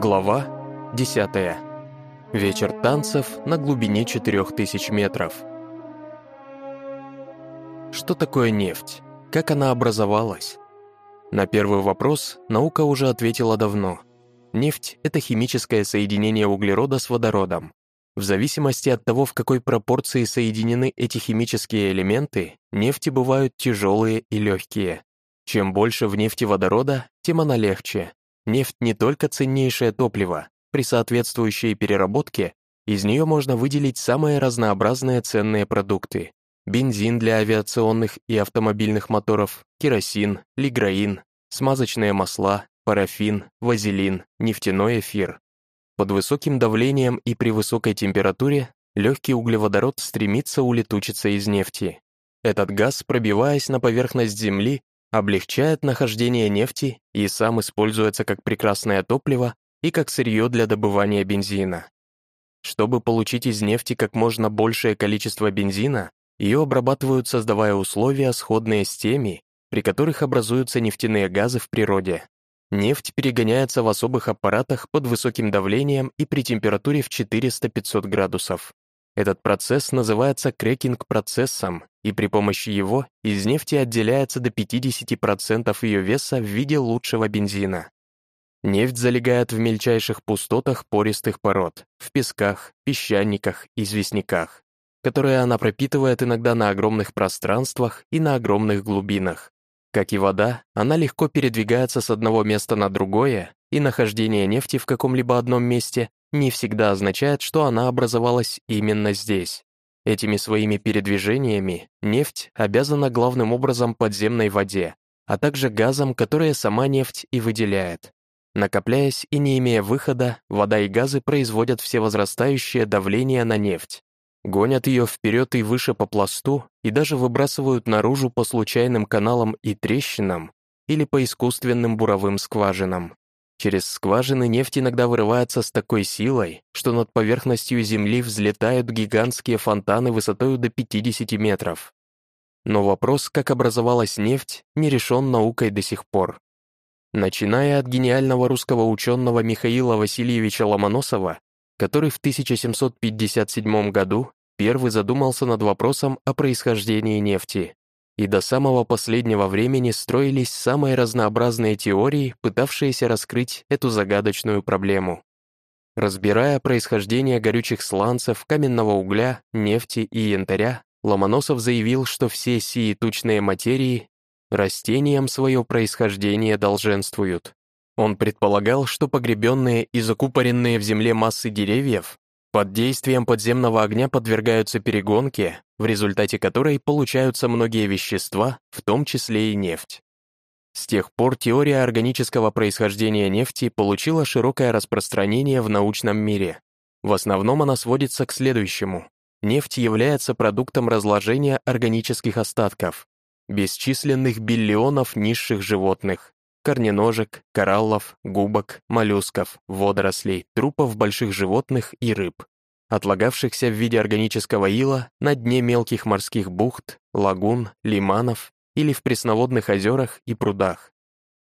Глава 10. Вечер танцев на глубине 4000 метров. Что такое нефть? Как она образовалась? На первый вопрос наука уже ответила давно. Нефть — это химическое соединение углерода с водородом. В зависимости от того, в какой пропорции соединены эти химические элементы, нефти бывают тяжелые и легкие. Чем больше в нефти водорода, тем она легче. Нефть не только ценнейшее топливо, при соответствующей переработке из нее можно выделить самые разнообразные ценные продукты. Бензин для авиационных и автомобильных моторов, керосин, лиграин, смазочные масла, парафин, вазелин, нефтяной эфир. Под высоким давлением и при высокой температуре легкий углеводород стремится улетучиться из нефти. Этот газ, пробиваясь на поверхность Земли, облегчает нахождение нефти и сам используется как прекрасное топливо и как сырье для добывания бензина. Чтобы получить из нефти как можно большее количество бензина, ее обрабатывают, создавая условия, сходные с теми, при которых образуются нефтяные газы в природе. Нефть перегоняется в особых аппаратах под высоким давлением и при температуре в 400-500 градусов. Этот процесс называется крекинг-процессом, и при помощи его из нефти отделяется до 50% ее веса в виде лучшего бензина. Нефть залегает в мельчайших пустотах пористых пород, в песках, песчаниках, известняках, которые она пропитывает иногда на огромных пространствах и на огромных глубинах. Как и вода, она легко передвигается с одного места на другое, и нахождение нефти в каком-либо одном месте не всегда означает, что она образовалась именно здесь. Этими своими передвижениями нефть обязана главным образом подземной воде, а также газам, которые сама нефть и выделяет. Накопляясь и не имея выхода, вода и газы производят всевозрастающее давление на нефть, гонят ее вперед и выше по пласту и даже выбрасывают наружу по случайным каналам и трещинам или по искусственным буровым скважинам. Через скважины нефть иногда вырывается с такой силой, что над поверхностью Земли взлетают гигантские фонтаны высотой до 50 метров. Но вопрос, как образовалась нефть, не решен наукой до сих пор. Начиная от гениального русского ученого Михаила Васильевича Ломоносова, который в 1757 году первый задумался над вопросом о происхождении нефти. И до самого последнего времени строились самые разнообразные теории, пытавшиеся раскрыть эту загадочную проблему. Разбирая происхождение горючих сланцев, каменного угля, нефти и янтаря, Ломоносов заявил, что все сии тучные материи растениям свое происхождение долженствуют. Он предполагал, что погребенные и закупоренные в земле массы деревьев под действием подземного огня подвергаются перегонке, в результате которой получаются многие вещества, в том числе и нефть. С тех пор теория органического происхождения нефти получила широкое распространение в научном мире. В основном она сводится к следующему. Нефть является продуктом разложения органических остатков, бесчисленных биллионов низших животных, корненожек, кораллов, губок, моллюсков, водорослей, трупов больших животных и рыб, отлагавшихся в виде органического ила на дне мелких морских бухт, лагун, лиманов или в пресноводных озерах и прудах.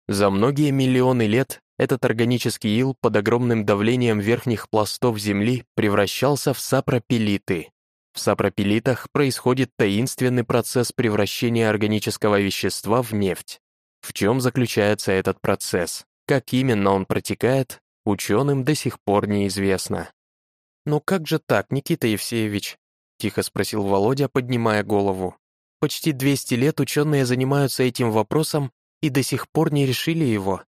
За многие миллионы лет этот органический ил под огромным давлением верхних пластов Земли превращался в сапропелиты. В сапропелитах происходит таинственный процесс превращения органического вещества в нефть. В чем заключается этот процесс? Как именно он протекает, ученым до сих пор неизвестно. «Но как же так, Никита Евсеевич?» — тихо спросил Володя, поднимая голову. «Почти 200 лет ученые занимаются этим вопросом и до сих пор не решили его».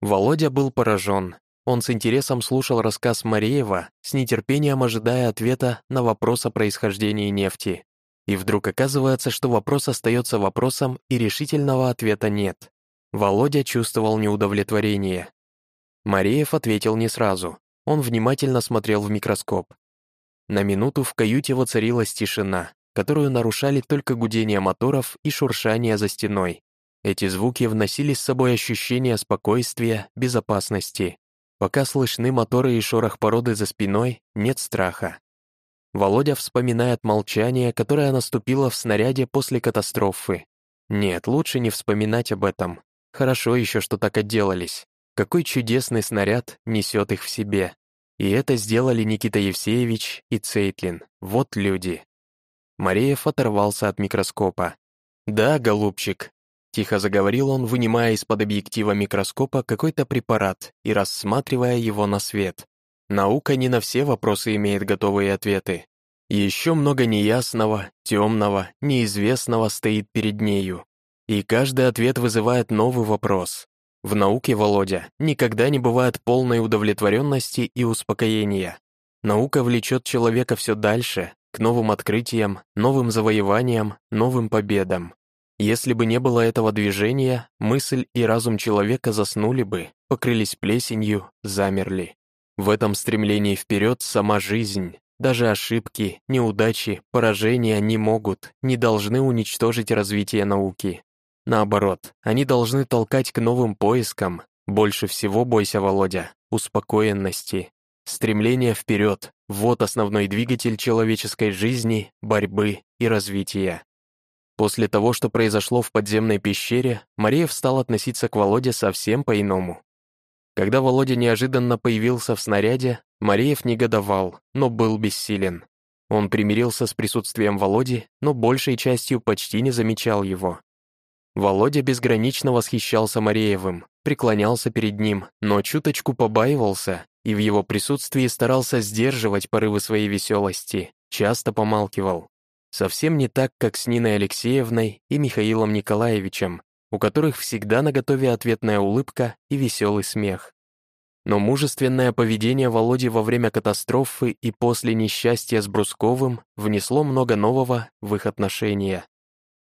Володя был поражен. Он с интересом слушал рассказ Мареева, с нетерпением ожидая ответа на вопрос о происхождении нефти. И вдруг оказывается, что вопрос остается вопросом, и решительного ответа нет. Володя чувствовал неудовлетворение. Мареев ответил не сразу. Он внимательно смотрел в микроскоп. На минуту в каюте воцарилась тишина, которую нарушали только гудение моторов и шуршание за стеной. Эти звуки вносили с собой ощущение спокойствия, безопасности. Пока слышны моторы и шорох породы за спиной, нет страха. Володя вспоминает молчание, которое наступило в снаряде после катастрофы. Нет, лучше не вспоминать об этом. Хорошо еще, что так отделались. Какой чудесный снаряд несет их в себе. И это сделали Никита Евсеевич и Цейтлин. Вот люди. Мареев оторвался от микроскопа. «Да, голубчик», — тихо заговорил он, вынимая из-под объектива микроскопа какой-то препарат и рассматривая его на свет. «Наука не на все вопросы имеет готовые ответы. Еще много неясного, темного, неизвестного стоит перед нею. И каждый ответ вызывает новый вопрос. В науке, Володя, никогда не бывает полной удовлетворенности и успокоения. Наука влечет человека все дальше, к новым открытиям, новым завоеваниям, новым победам. Если бы не было этого движения, мысль и разум человека заснули бы, покрылись плесенью, замерли. В этом стремлении вперед сама жизнь, даже ошибки, неудачи, поражения не могут, не должны уничтожить развитие науки. Наоборот, они должны толкать к новым поискам. Больше всего бойся, Володя, успокоенности. Стремление вперед — вот основной двигатель человеческой жизни, борьбы и развития. После того, что произошло в подземной пещере, Мареев стал относиться к Володе совсем по-иному. Когда Володя неожиданно появился в снаряде, Мареев негодовал, но был бессилен. Он примирился с присутствием Володи, но большей частью почти не замечал его. Володя безгранично восхищался Мареевым, преклонялся перед ним, но чуточку побаивался и в его присутствии старался сдерживать порывы своей веселости, часто помалкивал. Совсем не так, как с Ниной Алексеевной и Михаилом Николаевичем, у которых всегда наготове ответная улыбка и веселый смех. Но мужественное поведение Володи во время катастрофы и после несчастья с Брусковым внесло много нового в их отношения.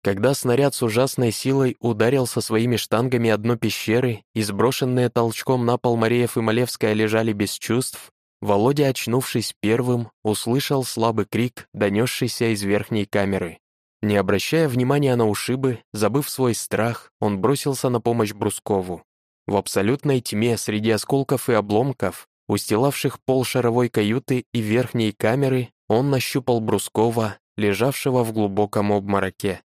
Когда снаряд с ужасной силой ударил со своими штангами одно пещеры и сброшенные толчком на пол Мареев и Малевская лежали без чувств, Володя, очнувшись первым, услышал слабый крик, донесшийся из верхней камеры. Не обращая внимания на ушибы, забыв свой страх, он бросился на помощь Брускову. В абсолютной тьме среди осколков и обломков, устилавших пол шаровой каюты и верхней камеры, он нащупал Брускова, лежавшего в глубоком обмороке.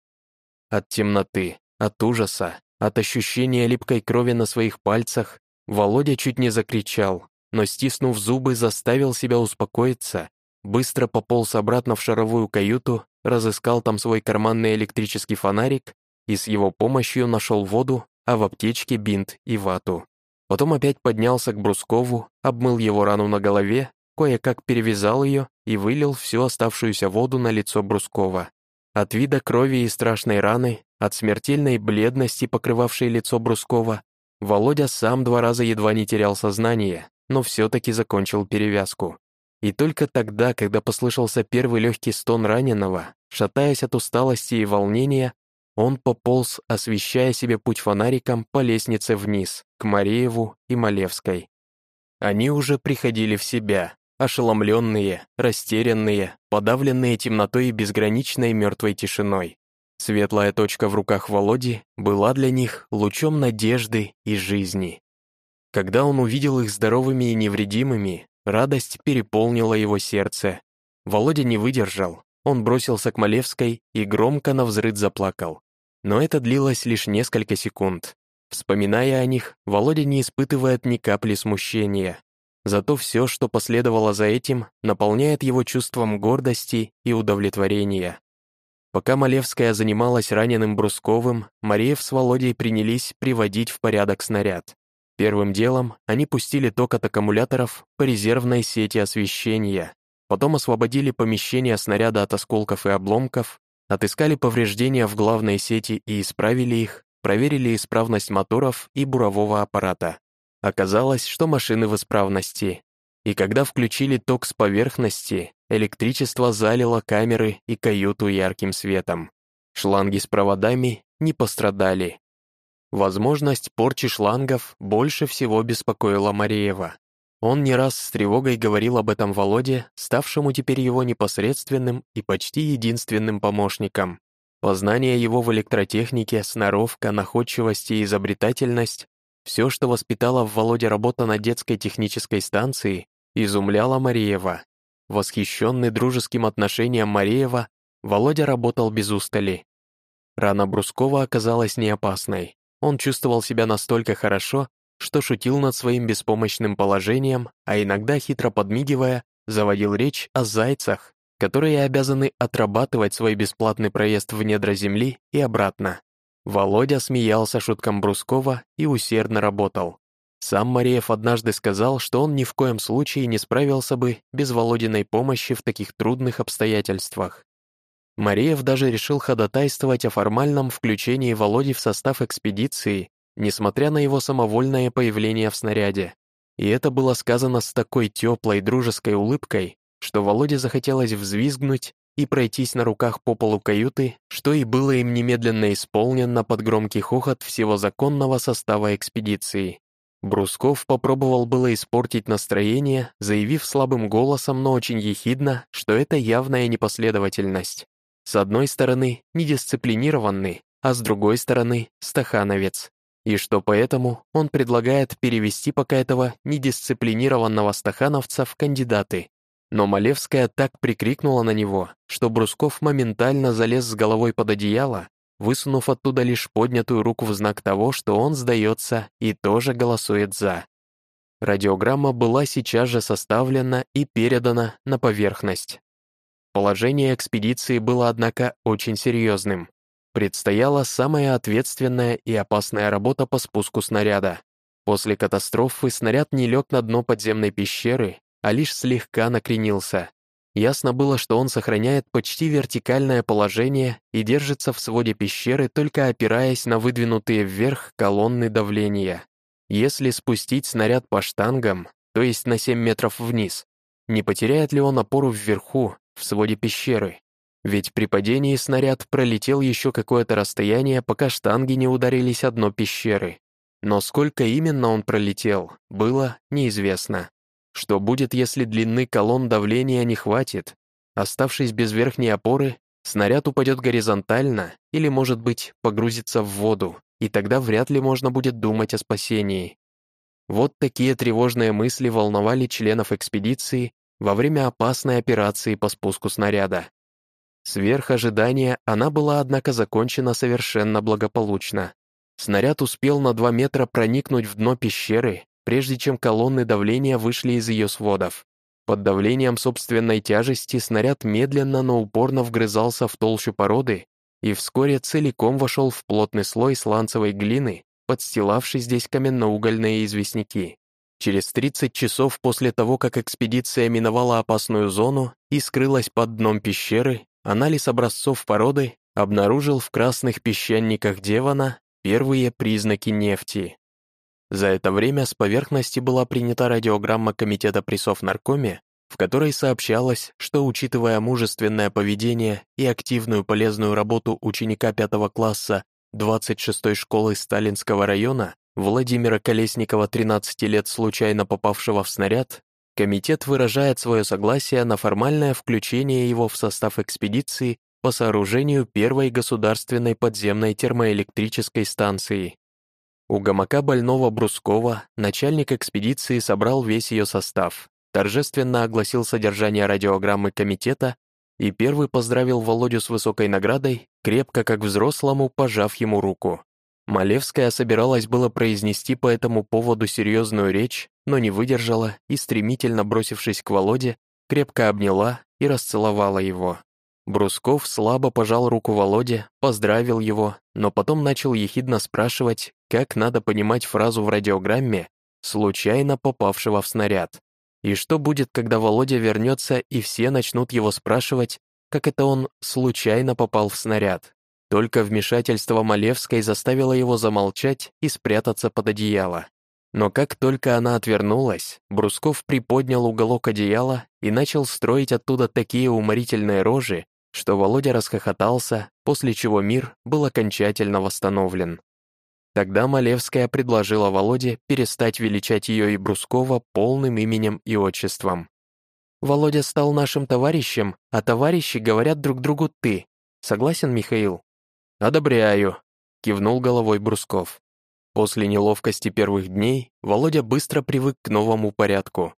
От темноты, от ужаса, от ощущения липкой крови на своих пальцах, Володя чуть не закричал, но, стиснув зубы, заставил себя успокоиться, быстро пополз обратно в шаровую каюту, разыскал там свой карманный электрический фонарик и с его помощью нашел воду, а в аптечке бинт и вату. Потом опять поднялся к Брускову, обмыл его рану на голове, кое-как перевязал ее и вылил всю оставшуюся воду на лицо Брускова. От вида крови и страшной раны, от смертельной бледности, покрывавшей лицо Брускова, Володя сам два раза едва не терял сознание, но все-таки закончил перевязку. И только тогда, когда послышался первый легкий стон раненого, шатаясь от усталости и волнения, он пополз, освещая себе путь фонариком по лестнице вниз, к Марееву и Малевской. Они уже приходили в себя, ошеломленные, растерянные, подавленные темнотой и безграничной мертвой тишиной. Светлая точка в руках Володи была для них лучом надежды и жизни. Когда он увидел их здоровыми и невредимыми, радость переполнила его сердце. Володя не выдержал, он бросился к Малевской и громко навзрыд заплакал. Но это длилось лишь несколько секунд. Вспоминая о них, Володя не испытывает ни капли смущения. Зато все, что последовало за этим, наполняет его чувством гордости и удовлетворения. Пока Малевская занималась раненым Брусковым, Мареев с Володей принялись приводить в порядок снаряд. Первым делом они пустили ток от аккумуляторов по резервной сети освещения, потом освободили помещение снаряда от осколков и обломков, отыскали повреждения в главной сети и исправили их, проверили исправность моторов и бурового аппарата. Оказалось, что машины в исправности. И когда включили ток с поверхности, электричество залило камеры и каюту ярким светом. Шланги с проводами не пострадали. Возможность порчи шлангов больше всего беспокоила Мареева. Он не раз с тревогой говорил об этом Володе, ставшему теперь его непосредственным и почти единственным помощником. Познание его в электротехнике, сноровка, находчивость и изобретательность все, что воспитала в Володе работа на детской технической станции, изумляло Мареева. Восхищенный дружеским отношением Мареева, Володя работал без устали. Рана Брускова оказалась не опасной. Он чувствовал себя настолько хорошо, что шутил над своим беспомощным положением, а иногда, хитро подмигивая, заводил речь о зайцах, которые обязаны отрабатывать свой бесплатный проезд в недра земли и обратно. Володя смеялся шуткам Брускова и усердно работал. Сам Мареев однажды сказал, что он ни в коем случае не справился бы без Володиной помощи в таких трудных обстоятельствах. Мареев даже решил ходатайствовать о формальном включении Володи в состав экспедиции, несмотря на его самовольное появление в снаряде. И это было сказано с такой теплой дружеской улыбкой, что Володе захотелось взвизгнуть и пройтись на руках по полу каюты, что и было им немедленно исполнено под громкий хохот всего законного состава экспедиции. Брусков попробовал было испортить настроение, заявив слабым голосом, но очень ехидно, что это явная непоследовательность. С одной стороны, недисциплинированный, а с другой стороны, стахановец. И что поэтому он предлагает перевести пока этого недисциплинированного стахановца в кандидаты. Но Малевская так прикрикнула на него, что Брусков моментально залез с головой под одеяло высунув оттуда лишь поднятую руку в знак того, что он сдается и тоже голосует «за». Радиограмма была сейчас же составлена и передана на поверхность. Положение экспедиции было, однако, очень серьезным. Предстояла самая ответственная и опасная работа по спуску снаряда. После катастрофы снаряд не лег на дно подземной пещеры, а лишь слегка накренился. Ясно было, что он сохраняет почти вертикальное положение и держится в своде пещеры, только опираясь на выдвинутые вверх колонны давления. Если спустить снаряд по штангам, то есть на 7 метров вниз, не потеряет ли он опору вверху, в своде пещеры? Ведь при падении снаряд пролетел еще какое-то расстояние, пока штанги не ударились о дно пещеры. Но сколько именно он пролетел, было неизвестно. Что будет, если длины колонн давления не хватит? Оставшись без верхней опоры, снаряд упадет горизонтально или, может быть, погрузится в воду, и тогда вряд ли можно будет думать о спасении. Вот такие тревожные мысли волновали членов экспедиции во время опасной операции по спуску снаряда. Сверх ожидания она была, однако, закончена совершенно благополучно. Снаряд успел на 2 метра проникнуть в дно пещеры прежде чем колонны давления вышли из ее сводов. Под давлением собственной тяжести снаряд медленно, но упорно вгрызался в толщу породы и вскоре целиком вошел в плотный слой сланцевой глины, подстилавший здесь каменноугольные известняки. Через 30 часов после того, как экспедиция миновала опасную зону и скрылась под дном пещеры, анализ образцов породы обнаружил в красных песчаниках Девана первые признаки нефти. За это время с поверхности была принята радиограмма Комитета при Совнаркоме, в которой сообщалось, что, учитывая мужественное поведение и активную полезную работу ученика пятого класса 26-й школы Сталинского района Владимира Колесникова, 13 лет, случайно попавшего в снаряд, комитет выражает свое согласие на формальное включение его в состав экспедиции по сооружению первой государственной подземной термоэлектрической станции. У гамака больного Брускова начальник экспедиции собрал весь ее состав, торжественно огласил содержание радиограммы комитета и первый поздравил Володю с высокой наградой, крепко как взрослому, пожав ему руку. Малевская собиралась было произнести по этому поводу серьезную речь, но не выдержала и, стремительно бросившись к Володе, крепко обняла и расцеловала его. Брусков слабо пожал руку Володе, поздравил его, но потом начал ехидно спрашивать, как надо понимать фразу в радиограмме «случайно попавшего в снаряд». И что будет, когда Володя вернется и все начнут его спрашивать, как это он случайно попал в снаряд. Только вмешательство Малевской заставило его замолчать и спрятаться под одеяло. Но как только она отвернулась, Брусков приподнял уголок одеяла и начал строить оттуда такие уморительные рожи, что Володя расхохотался, после чего мир был окончательно восстановлен. Тогда Малевская предложила Володе перестать величать ее и Брускова полным именем и отчеством. «Володя стал нашим товарищем, а товарищи говорят друг другу «ты». Согласен, Михаил?» «Одобряю», — кивнул головой Брусков. После неловкости первых дней Володя быстро привык к новому порядку.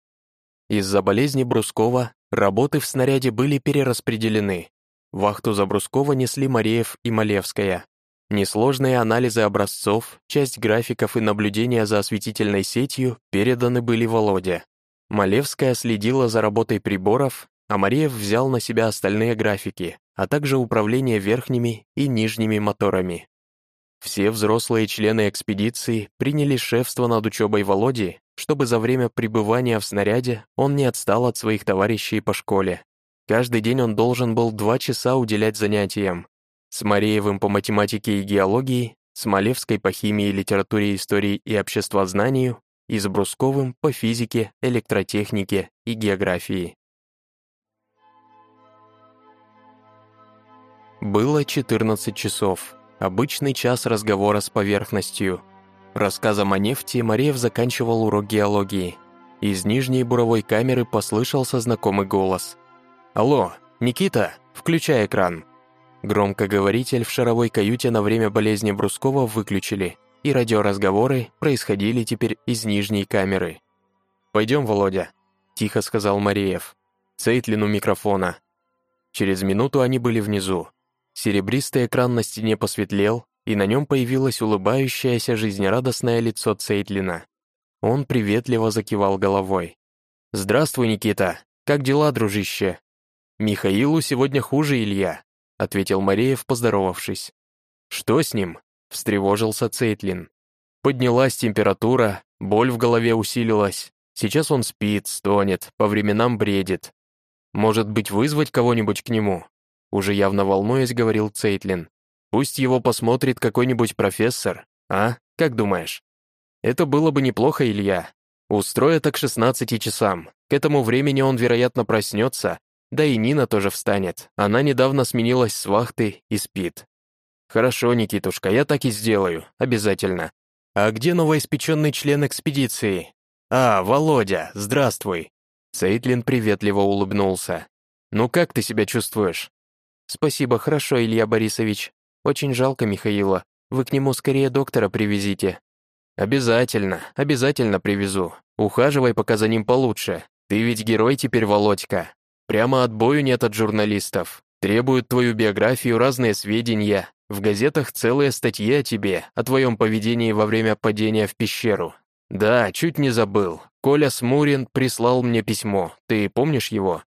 Из-за болезни Брускова работы в снаряде были перераспределены. Вахту за Брускова несли Мареев и Малевская. Несложные анализы образцов, часть графиков и наблюдения за осветительной сетью переданы были Володе. Малевская следила за работой приборов, а Мариев взял на себя остальные графики, а также управление верхними и нижними моторами. Все взрослые члены экспедиции приняли шефство над учебой Володи, чтобы за время пребывания в снаряде он не отстал от своих товарищей по школе. Каждый день он должен был два часа уделять занятиям. С Мареевым по математике и геологии, с Малевской по химии, литературе, истории и обществознанию и с Брусковым по физике, электротехнике и географии. Было 14 часов. Обычный час разговора с поверхностью. Рассказом о нефти Мареев заканчивал урок геологии. Из нижней буровой камеры послышался знакомый голос. «Алло, Никита, включай экран». Громкоговоритель в шаровой каюте на время болезни Брускова выключили, и радиоразговоры происходили теперь из нижней камеры. «Пойдем, Володя», – тихо сказал Мареев. Цейтлин микрофона. Через минуту они были внизу. Серебристый экран на стене посветлел, и на нем появилось улыбающееся жизнерадостное лицо Цейтлина. Он приветливо закивал головой. «Здравствуй, Никита! Как дела, дружище?» «Михаилу сегодня хуже, Илья», — ответил Мареев, поздоровавшись. «Что с ним?» — встревожился Цейтлин. Поднялась температура, боль в голове усилилась. Сейчас он спит, стонет, по временам бредит. Может быть, вызвать кого-нибудь к нему? Уже явно волнуясь, говорил Цейтлин. Пусть его посмотрит какой-нибудь профессор, а? Как думаешь? Это было бы неплохо, Илья. Устроят к 16 часам. К этому времени он, вероятно, проснется, да и Нина тоже встанет. Она недавно сменилась с вахты и спит. Хорошо, Никитушка, я так и сделаю, обязательно. А где новоиспеченный член экспедиции? А, Володя, здравствуй. Цейтлин приветливо улыбнулся. Ну как ты себя чувствуешь? «Спасибо, хорошо, Илья Борисович. Очень жалко Михаила. Вы к нему скорее доктора привезите». «Обязательно, обязательно привезу. Ухаживай пока за ним получше. Ты ведь герой теперь, Володька. Прямо отбою нет от журналистов. Требуют твою биографию, разные сведения. В газетах целые статьи о тебе, о твоем поведении во время падения в пещеру. Да, чуть не забыл. Коля Смурин прислал мне письмо. Ты помнишь его?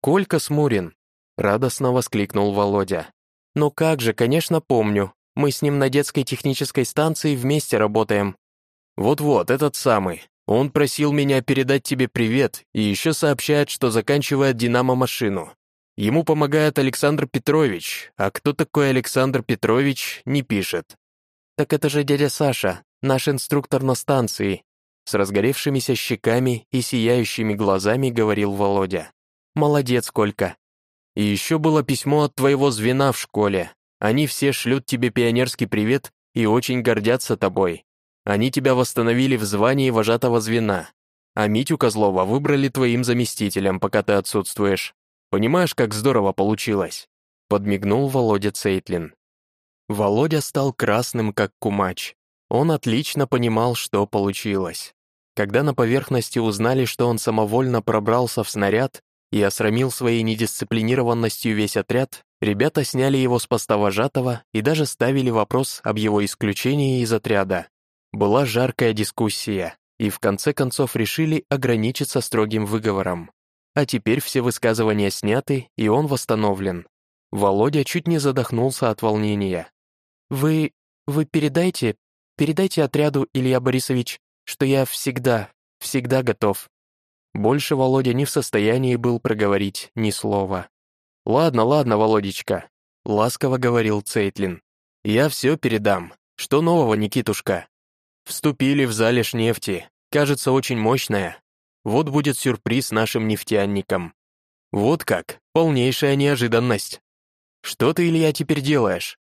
Колька Смурин, Радостно воскликнул Володя. «Ну как же, конечно, помню. Мы с ним на детской технической станции вместе работаем». «Вот-вот, этот самый. Он просил меня передать тебе привет и еще сообщает, что заканчивает «Динамо-машину». Ему помогает Александр Петрович, а кто такой Александр Петрович, не пишет. «Так это же дядя Саша, наш инструктор на станции», с разгоревшимися щеками и сияющими глазами говорил Володя. «Молодец, Колька, и еще было письмо от твоего звена в школе. Они все шлют тебе пионерский привет и очень гордятся тобой. Они тебя восстановили в звании вожатого звена. А Митю Козлова выбрали твоим заместителем, пока ты отсутствуешь. Понимаешь, как здорово получилось?» Подмигнул Володя Цейтлин. Володя стал красным, как кумач. Он отлично понимал, что получилось. Когда на поверхности узнали, что он самовольно пробрался в снаряд, и осрамил своей недисциплинированностью весь отряд, ребята сняли его с поста вожатого и даже ставили вопрос об его исключении из отряда. Была жаркая дискуссия, и в конце концов решили ограничиться строгим выговором. А теперь все высказывания сняты, и он восстановлен. Володя чуть не задохнулся от волнения. «Вы... вы передайте... передайте отряду, Илья Борисович, что я всегда, всегда готов. Больше Володя не в состоянии был проговорить ни слова. «Ладно, ладно, Володечка», — ласково говорил Цейтлин. «Я все передам. Что нового, Никитушка?» «Вступили в залежь нефти. Кажется, очень мощная. Вот будет сюрприз нашим нефтяникам». «Вот как, полнейшая неожиданность». «Что ты, Илья, теперь делаешь?»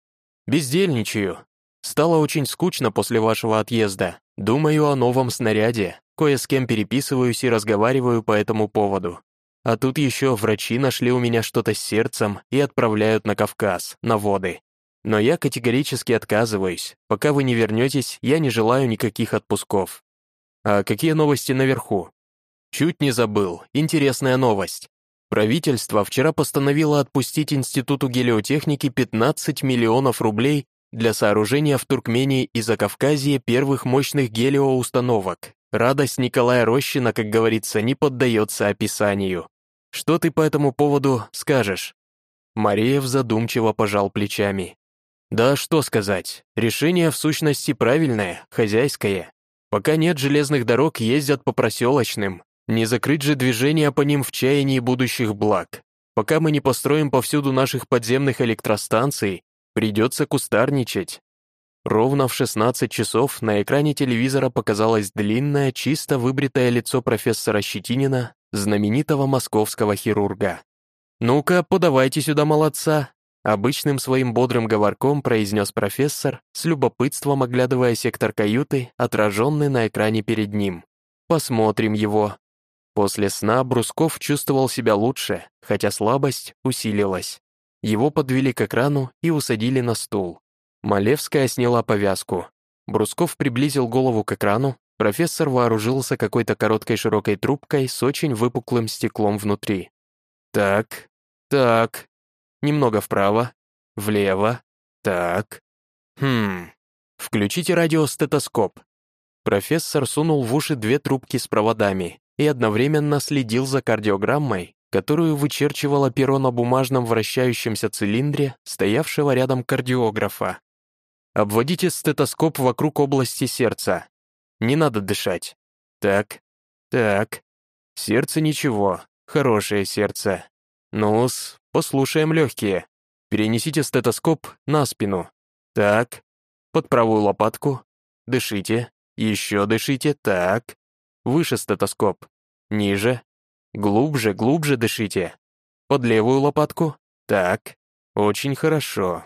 «Бездельничаю. Стало очень скучно после вашего отъезда. Думаю о новом снаряде. Кое с кем переписываюсь и разговариваю по этому поводу. А тут еще врачи нашли у меня что-то с сердцем и отправляют на Кавказ, на воды. Но я категорически отказываюсь. Пока вы не вернетесь, я не желаю никаких отпусков. А какие новости наверху? Чуть не забыл. Интересная новость. Правительство вчера постановило отпустить Институту гелиотехники 15 миллионов рублей для сооружения в Туркмении и Закавказье первых мощных гелиоустановок. Радость Николая Рощина, как говорится, не поддается описанию. Что ты по этому поводу скажешь?» Мареев задумчиво пожал плечами. «Да что сказать, решение в сущности правильное, хозяйское. Пока нет железных дорог, ездят по проселочным. Не закрыть же движение по ним в чаянии будущих благ. Пока мы не построим повсюду наших подземных электростанций, придется кустарничать. Ровно в 16 часов на экране телевизора показалось длинное, чисто выбритое лицо профессора Щетинина, знаменитого московского хирурга. «Ну-ка, подавайте сюда молодца!» Обычным своим бодрым говорком произнес профессор, с любопытством оглядывая сектор каюты, отраженный на экране перед ним. «Посмотрим его». После сна Брусков чувствовал себя лучше, хотя слабость усилилась. Его подвели к экрану и усадили на стул. Малевская сняла повязку. Брусков приблизил голову к экрану, профессор вооружился какой-то короткой широкой трубкой с очень выпуклым стеклом внутри. «Так, так, немного вправо, влево, так. Хм, включите радиостетоскоп». Профессор сунул в уши две трубки с проводами и одновременно следил за кардиограммой, которую вычерчивало перо на бумажном вращающемся цилиндре, стоявшего рядом кардиографа. Обводите стетоскоп вокруг области сердца. Не надо дышать. Так, так. Сердце ничего, хорошее сердце. Ну-с, послушаем легкие. Перенесите стетоскоп на спину. Так, под правую лопатку. Дышите, еще дышите, так. Выше стетоскоп. Ниже. Глубже, глубже дышите. Под левую лопатку. Так. Очень хорошо.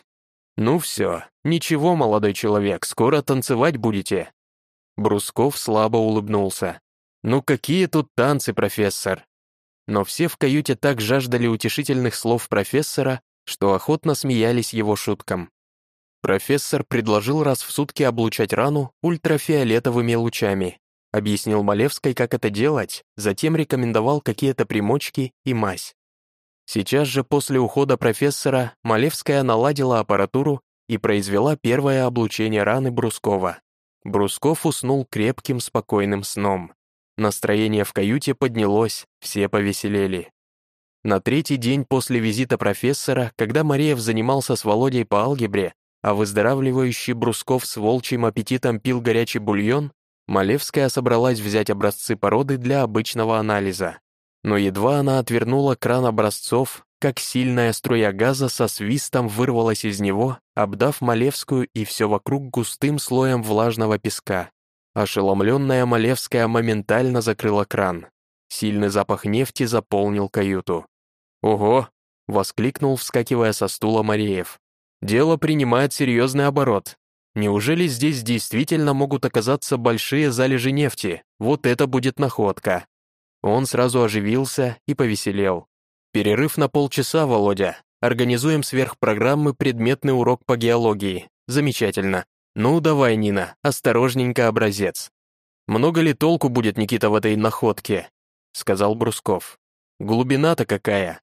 Ну все, ничего, молодой человек, скоро танцевать будете. Брусков слабо улыбнулся. Ну какие тут танцы, профессор? Но все в каюте так жаждали утешительных слов профессора, что охотно смеялись его шуткам. Профессор предложил раз в сутки облучать рану ультрафиолетовыми лучами, Объяснил Малевской, как это делать, затем рекомендовал какие-то примочки и мазь. Сейчас же после ухода профессора Малевская наладила аппаратуру и произвела первое облучение раны Брускова. Брусков уснул крепким, спокойным сном. Настроение в каюте поднялось, все повеселели. На третий день после визита профессора, когда Мареев занимался с Володей по алгебре, а выздоравливающий Брусков с волчьим аппетитом пил горячий бульон, Малевская собралась взять образцы породы для обычного анализа. Но едва она отвернула кран образцов, как сильная струя газа со свистом вырвалась из него, обдав Малевскую и все вокруг густым слоем влажного песка. Ошеломленная Малевская моментально закрыла кран. Сильный запах нефти заполнил каюту. «Ого!» — воскликнул, вскакивая со стула Мареев. «Дело принимает серьезный оборот. Неужели здесь действительно могут оказаться большие залежи нефти? Вот это будет находка. Он сразу оживился и повеселел. Перерыв на полчаса, Володя. Организуем сверхпрограммы предметный урок по геологии. Замечательно. Ну, давай, Нина, осторожненько образец. Много ли толку будет, Никита, в этой находке? Сказал Брусков. Глубина-то какая?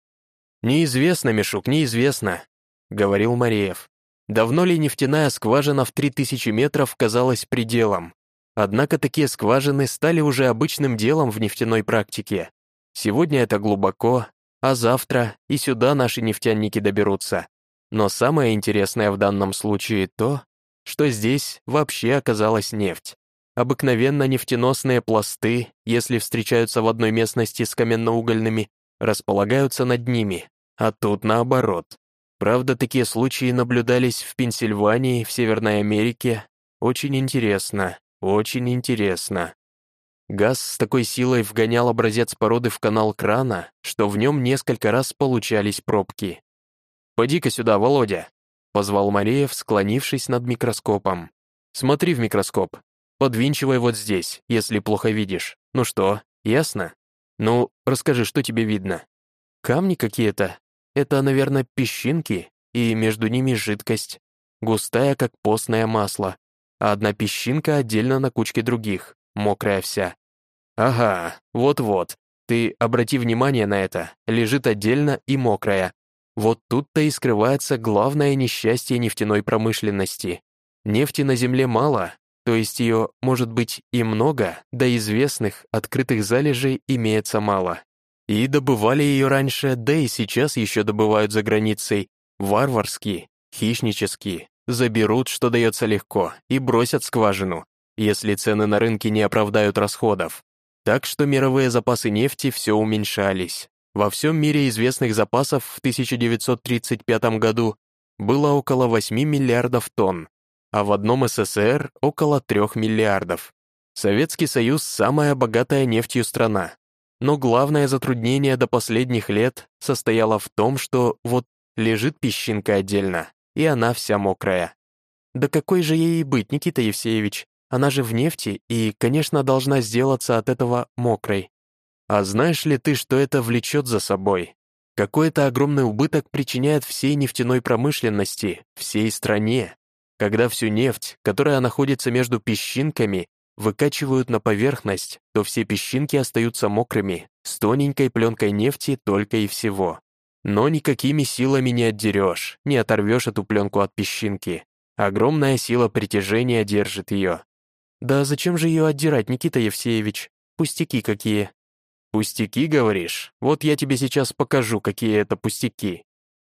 Неизвестно, Мишук, неизвестно, говорил Мареев. Давно ли нефтяная скважина в 3000 метров казалась пределом? Однако такие скважины стали уже обычным делом в нефтяной практике. Сегодня это глубоко, а завтра и сюда наши нефтяники доберутся. Но самое интересное в данном случае то, что здесь вообще оказалась нефть. Обыкновенно нефтеносные пласты, если встречаются в одной местности с каменноугольными, располагаются над ними, а тут наоборот. Правда, такие случаи наблюдались в Пенсильвании, в Северной Америке. Очень интересно, очень интересно. Газ с такой силой вгонял образец породы в канал крана, что в нем несколько раз получались пробки. «Поди-ка сюда, Володя», — позвал Мареев, склонившись над микроскопом. «Смотри в микроскоп. Подвинчивай вот здесь, если плохо видишь. Ну что, ясно? Ну, расскажи, что тебе видно? Камни какие-то, это, наверное, песчинки, и между ними жидкость, густая, как постное масло, а одна песчинка отдельно на кучке других, мокрая вся. Ага, вот-вот, ты обрати внимание на это, лежит отдельно и мокрая. Вот тут-то и скрывается главное несчастье нефтяной промышленности. Нефти на Земле мало, то есть ее, может быть, и много, да известных, открытых залежей имеется мало. И добывали ее раньше, да и сейчас еще добывают за границей, варварски, хищнически, заберут, что дается легко, и бросят скважину, если цены на рынке не оправдают расходов. Так что мировые запасы нефти все уменьшались. Во всем мире известных запасов в 1935 году было около 8 миллиардов тонн, а в одном СССР около 3 миллиардов. Советский Союз – самая богатая нефтью страна. Но главное затруднение до последних лет состояло в том, что вот лежит песчинка отдельно, и она вся мокрая. Да какой же ей быть, Никита Евсеевич? Она же в нефти и, конечно, должна сделаться от этого мокрой. А знаешь ли ты, что это влечет за собой? Какой-то огромный убыток причиняет всей нефтяной промышленности, всей стране, когда всю нефть, которая находится между песчинками, выкачивают на поверхность, то все песчинки остаются мокрыми, с тоненькой пленкой нефти только и всего. Но никакими силами не отдерешь, не оторвешь эту пленку от песчинки. Огромная сила притяжения держит ее. Да зачем же ее отдирать, Никита Евсеевич? Пустяки какие. Пустяки, говоришь? Вот я тебе сейчас покажу, какие это пустяки.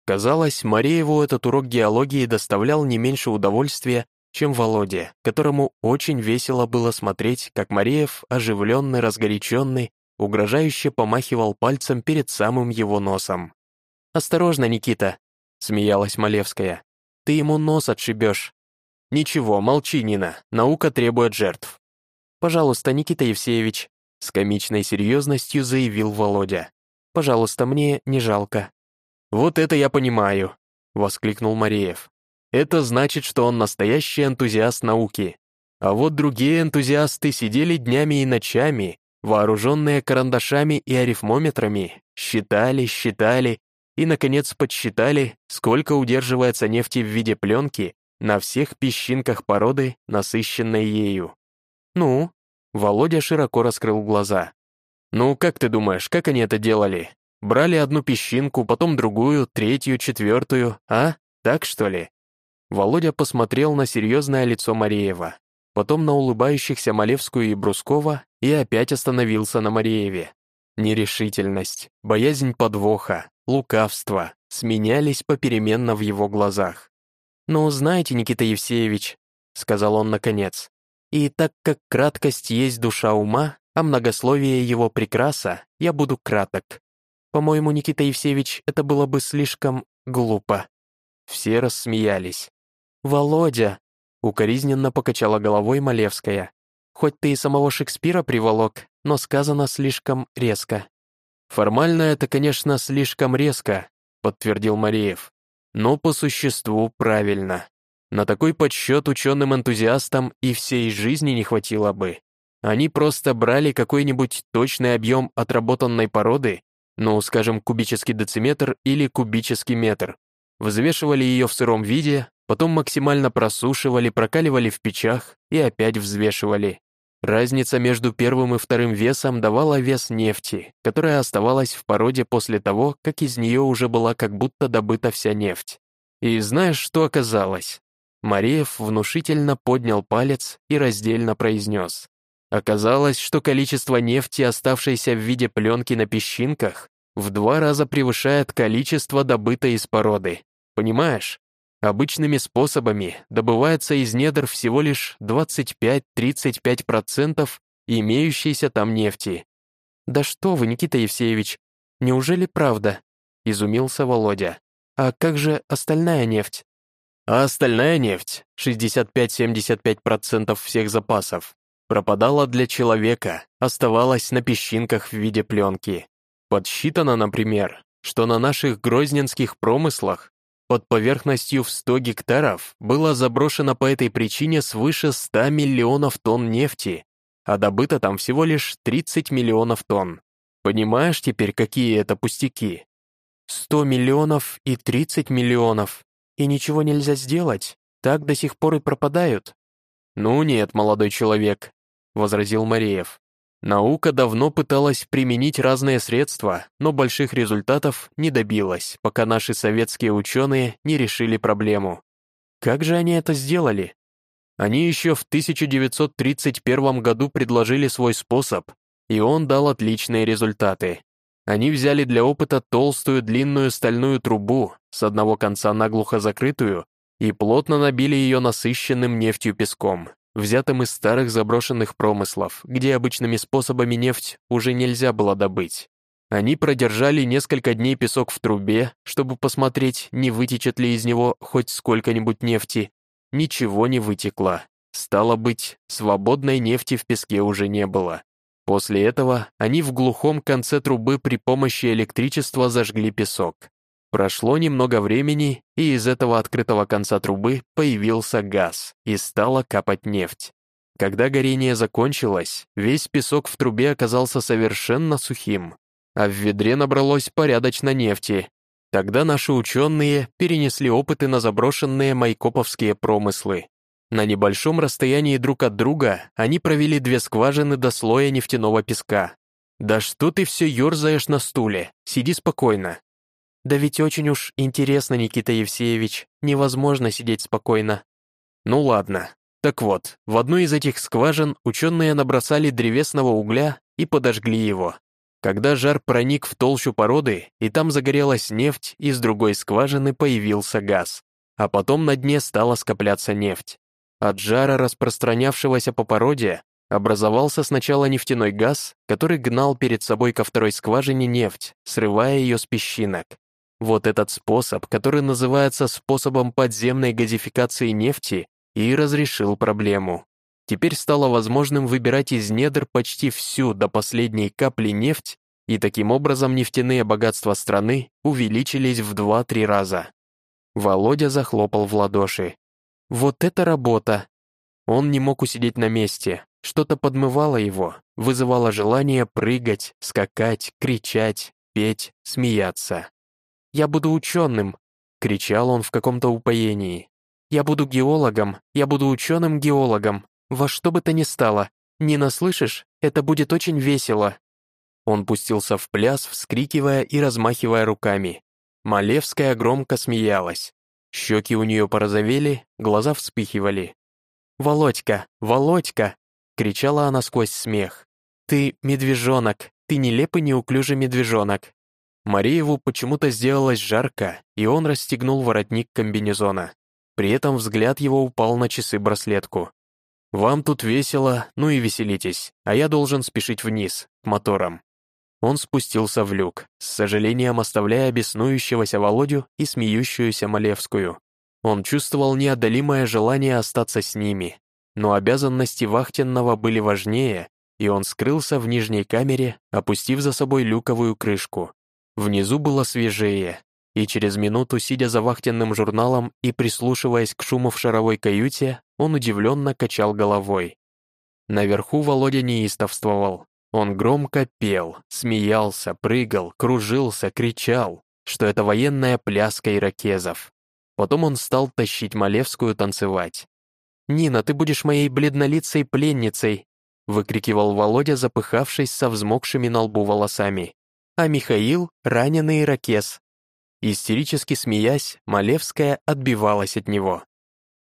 Казалось, Марееву этот урок геологии доставлял не меньше удовольствия, чем Володе, которому очень весело было смотреть, как Мареев, оживленный, разгоряченный, угрожающе помахивал пальцем перед самым его носом. «Осторожно, Никита!» — смеялась Малевская. «Ты ему нос отшибешь». «Ничего, молчи, Нина, наука требует жертв». «Пожалуйста, Никита Евсеевич», — с комичной серьезностью заявил Володя. «Пожалуйста, мне не жалко». «Вот это я понимаю», — воскликнул Мареев. «Это значит, что он настоящий энтузиаст науки. А вот другие энтузиасты сидели днями и ночами, вооруженные карандашами и арифмометрами, считали, считали и, наконец, подсчитали, сколько удерживается нефти в виде пленки на всех песчинках породы, насыщенной ею. «Ну?» — Володя широко раскрыл глаза. «Ну, как ты думаешь, как они это делали? Брали одну песчинку, потом другую, третью, четвертую, а? Так что ли?» Володя посмотрел на серьезное лицо Мареева, потом на улыбающихся Малевскую и Брускова и опять остановился на Марееве. Нерешительность, боязнь подвоха, лукавство сменялись попеременно в его глазах. «Ну, знаете, Никита Евсеевич», — сказал он наконец, «и так как краткость есть душа ума, а многословие его прекраса, я буду краток. По-моему, Никита Евсеевич, это было бы слишком глупо». Все рассмеялись. «Володя!» — укоризненно покачала головой Малевская. «Хоть ты и самого Шекспира приволок, но сказано слишком резко». «Формально это, конечно, слишком резко», — подтвердил Мареев. «Но по существу правильно. На такой подсчет ученым-энтузиастам и всей жизни не хватило бы. Они просто брали какой-нибудь точный объем отработанной породы ну, скажем, кубический дециметр или кубический метр. Взвешивали ее в сыром виде, потом максимально просушивали, прокаливали в печах и опять взвешивали. Разница между первым и вторым весом давала вес нефти, которая оставалась в породе после того, как из нее уже была как будто добыта вся нефть. И знаешь, что оказалось? Мареев внушительно поднял палец и раздельно произнес. Оказалось, что количество нефти, оставшейся в виде пленки на песчинках, в два раза превышает количество добытой из породы. Понимаешь? Обычными способами добывается из недр всего лишь 25-35% имеющейся там нефти. «Да что вы, Никита Евсеевич, неужели правда?» — изумился Володя. «А как же остальная нефть?» «А остальная нефть, 65-75% всех запасов, пропадала для человека, оставалась на песчинках в виде пленки. Подсчитано, например, что на наших грозненских промыслах под поверхностью в 100 гектаров было заброшено по этой причине свыше 100 миллионов тонн нефти, а добыто там всего лишь 30 миллионов тонн. Понимаешь теперь, какие это пустяки? 100 миллионов и 30 миллионов. И ничего нельзя сделать. Так до сих пор и пропадают. «Ну нет, молодой человек», — возразил Мареев. Наука давно пыталась применить разные средства, но больших результатов не добилась, пока наши советские ученые не решили проблему. Как же они это сделали? Они еще в 1931 году предложили свой способ, и он дал отличные результаты. Они взяли для опыта толстую длинную стальную трубу, с одного конца наглухо закрытую, и плотно набили ее насыщенным нефтью песком, взятым из старых заброшенных промыслов, где обычными способами нефть уже нельзя было добыть. Они продержали несколько дней песок в трубе, чтобы посмотреть, не вытечет ли из него хоть сколько-нибудь нефти. Ничего не вытекло. Стало быть, свободной нефти в песке уже не было. После этого они в глухом конце трубы при помощи электричества зажгли песок. Прошло немного времени, и из этого открытого конца трубы появился газ, и стала капать нефть. Когда горение закончилось, весь песок в трубе оказался совершенно сухим, а в ведре набралось порядочно нефти. Тогда наши ученые перенесли опыты на заброшенные майкоповские промыслы. На небольшом расстоянии друг от друга они провели две скважины до слоя нефтяного песка. «Да что ты все ерзаешь на стуле? Сиди спокойно», да ведь очень уж интересно, Никита Евсеевич, невозможно сидеть спокойно. Ну ладно. Так вот, в одну из этих скважин ученые набросали древесного угля и подожгли его. Когда жар проник в толщу породы, и там загорелась нефть, из другой скважины появился газ. А потом на дне стала скопляться нефть. От жара, распространявшегося по породе, образовался сначала нефтяной газ, который гнал перед собой ко второй скважине нефть, срывая ее с песчинок. Вот этот способ, который называется способом подземной газификации нефти, и разрешил проблему. Теперь стало возможным выбирать из недр почти всю до последней капли нефть, и таким образом нефтяные богатства страны увеличились в 2-3 раза. Володя захлопал в ладоши. «Вот это работа!» Он не мог усидеть на месте, что-то подмывало его, вызывало желание прыгать, скакать, кричать, петь, смеяться. Я буду ученым!» — кричал он в каком-то упоении. «Я буду геологом, я буду ученым-геологом, во что бы то ни стало. Не наслышишь? Это будет очень весело!» Он пустился в пляс, вскрикивая и размахивая руками. Малевская громко смеялась. Щеки у нее порозовели, глаза вспыхивали. «Володька! Володька!» — кричала она сквозь смех. «Ты медвежонок! Ты нелепый неуклюжий медвежонок! Марееву почему-то сделалось жарко, и он расстегнул воротник комбинезона. При этом взгляд его упал на часы-браслетку. «Вам тут весело, ну и веселитесь, а я должен спешить вниз, к моторам». Он спустился в люк, с сожалением оставляя беснующегося Володю и смеющуюся Малевскую. Он чувствовал неодолимое желание остаться с ними, но обязанности вахтенного были важнее, и он скрылся в нижней камере, опустив за собой люковую крышку. Внизу было свежее, и через минуту, сидя за вахтенным журналом и прислушиваясь к шуму в шаровой каюте, он удивленно качал головой. Наверху Володя неистовствовал. Он громко пел, смеялся, прыгал, кружился, кричал, что это военная пляска иракезов. Потом он стал тащить Малевскую танцевать. «Нина, ты будешь моей бледнолицей пленницей!» выкрикивал Володя, запыхавшись со взмокшими на лбу волосами а Михаил — раненый ирокез. Истерически смеясь, Малевская отбивалась от него.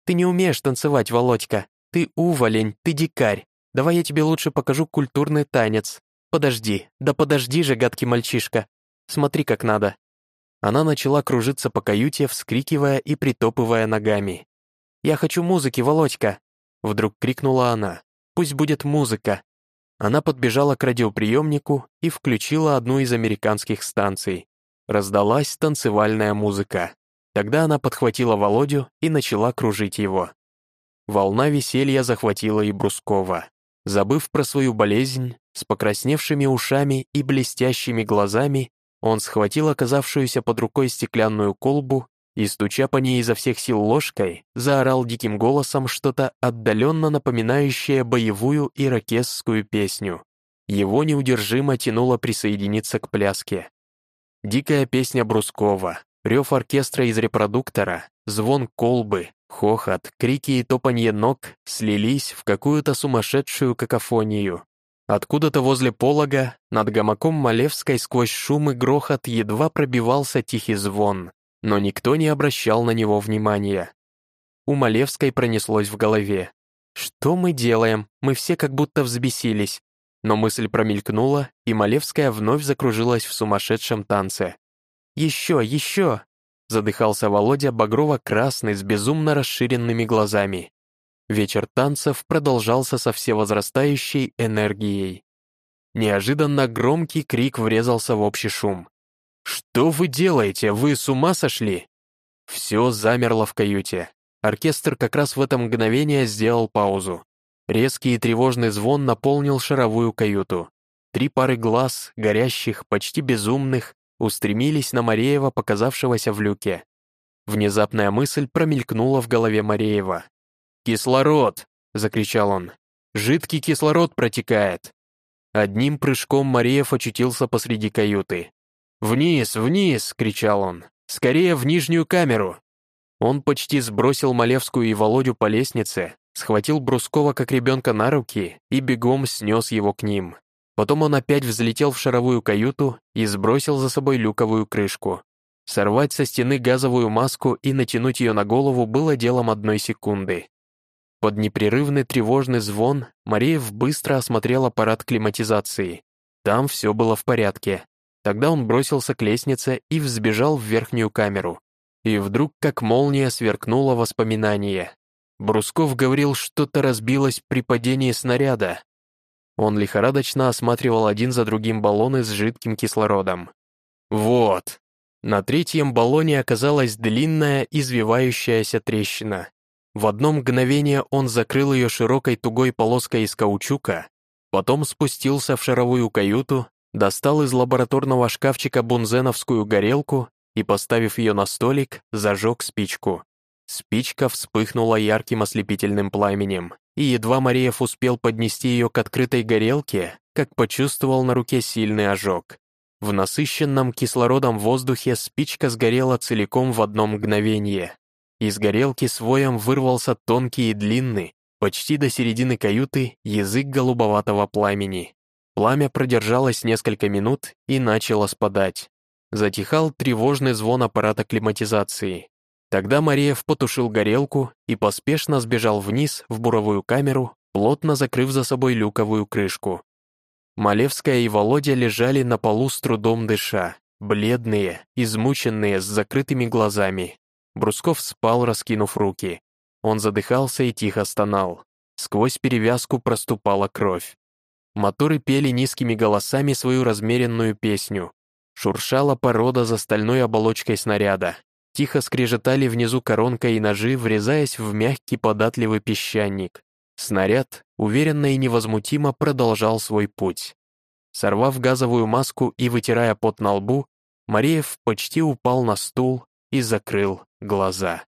«Ты не умеешь танцевать, Володька. Ты уволень, ты дикарь. Давай я тебе лучше покажу культурный танец. Подожди, да подожди же, гадкий мальчишка. Смотри, как надо». Она начала кружиться по каюте, вскрикивая и притопывая ногами. «Я хочу музыки, Володька!» Вдруг крикнула она. «Пусть будет музыка. Она подбежала к радиоприемнику и включила одну из американских станций. Раздалась танцевальная музыка. Тогда она подхватила Володю и начала кружить его. Волна веселья захватила и Брускова. Забыв про свою болезнь, с покрасневшими ушами и блестящими глазами, он схватил оказавшуюся под рукой стеклянную колбу и, стуча по ней изо всех сил ложкой, заорал диким голосом что-то отдаленно напоминающее боевую иракесскую песню. Его неудержимо тянуло присоединиться к пляске. Дикая песня Брускова, рев оркестра из репродуктора, звон колбы, хохот, крики и топанье ног слились в какую-то сумасшедшую какофонию. Откуда-то возле полога, над гамаком Малевской сквозь шум и грохот едва пробивался тихий звон, но никто не обращал на него внимания. У Малевской пронеслось в голове. «Что мы делаем? Мы все как будто взбесились». Но мысль промелькнула, и Малевская вновь закружилась в сумасшедшем танце. «Еще, еще!» Задыхался Володя багрово-красный с безумно расширенными глазами. Вечер танцев продолжался со всевозрастающей энергией. Неожиданно громкий крик врезался в общий шум. «Что вы делаете? Вы с ума сошли?» Все замерло в каюте. Оркестр как раз в это мгновение сделал паузу. Резкий и тревожный звон наполнил шаровую каюту. Три пары глаз, горящих, почти безумных, устремились на Мареева, показавшегося в люке. Внезапная мысль промелькнула в голове Мареева. «Кислород!» — закричал он. «Жидкий кислород протекает!» Одним прыжком Мареев очутился посреди каюты. «Вниз, вниз!» — кричал он. «Скорее в нижнюю камеру!» Он почти сбросил Малевскую и Володю по лестнице, схватил Брускова как ребенка на руки и бегом снес его к ним. Потом он опять взлетел в шаровую каюту и сбросил за собой люковую крышку. Сорвать со стены газовую маску и натянуть ее на голову было делом одной секунды. Под непрерывный тревожный звон Мареев быстро осмотрел аппарат климатизации. Там все было в порядке. Тогда он бросился к лестнице и взбежал в верхнюю камеру. И вдруг, как молния, сверкнуло воспоминание. Брусков говорил, что-то разбилось при падении снаряда. Он лихорадочно осматривал один за другим баллоны с жидким кислородом. Вот. На третьем баллоне оказалась длинная извивающаяся трещина. В одно мгновение он закрыл ее широкой тугой полоской из каучука, потом спустился в шаровую каюту, достал из лабораторного шкафчика бунзеновскую горелку и, поставив ее на столик, зажег спичку. Спичка вспыхнула ярким ослепительным пламенем, и едва Мареев успел поднести ее к открытой горелке, как почувствовал на руке сильный ожог. В насыщенном кислородом воздухе спичка сгорела целиком в одно мгновение, из горелки своем вырвался тонкий и длинный, почти до середины каюты, язык голубоватого пламени. Пламя продержалось несколько минут и начало спадать. Затихал тревожный звон аппарата климатизации. Тогда Мареев потушил горелку и поспешно сбежал вниз в буровую камеру, плотно закрыв за собой люковую крышку. Малевская и Володя лежали на полу с трудом дыша, бледные, измученные, с закрытыми глазами. Брусков спал, раскинув руки. Он задыхался и тихо стонал. Сквозь перевязку проступала кровь. Моторы пели низкими голосами свою размеренную песню. Шуршала порода за стальной оболочкой снаряда. Тихо скрежетали внизу коронка и ножи, врезаясь в мягкий податливый песчаник. Снаряд, уверенно и невозмутимо, продолжал свой путь. Сорвав газовую маску и вытирая пот на лбу, Мареев почти упал на стул и закрыл глаза.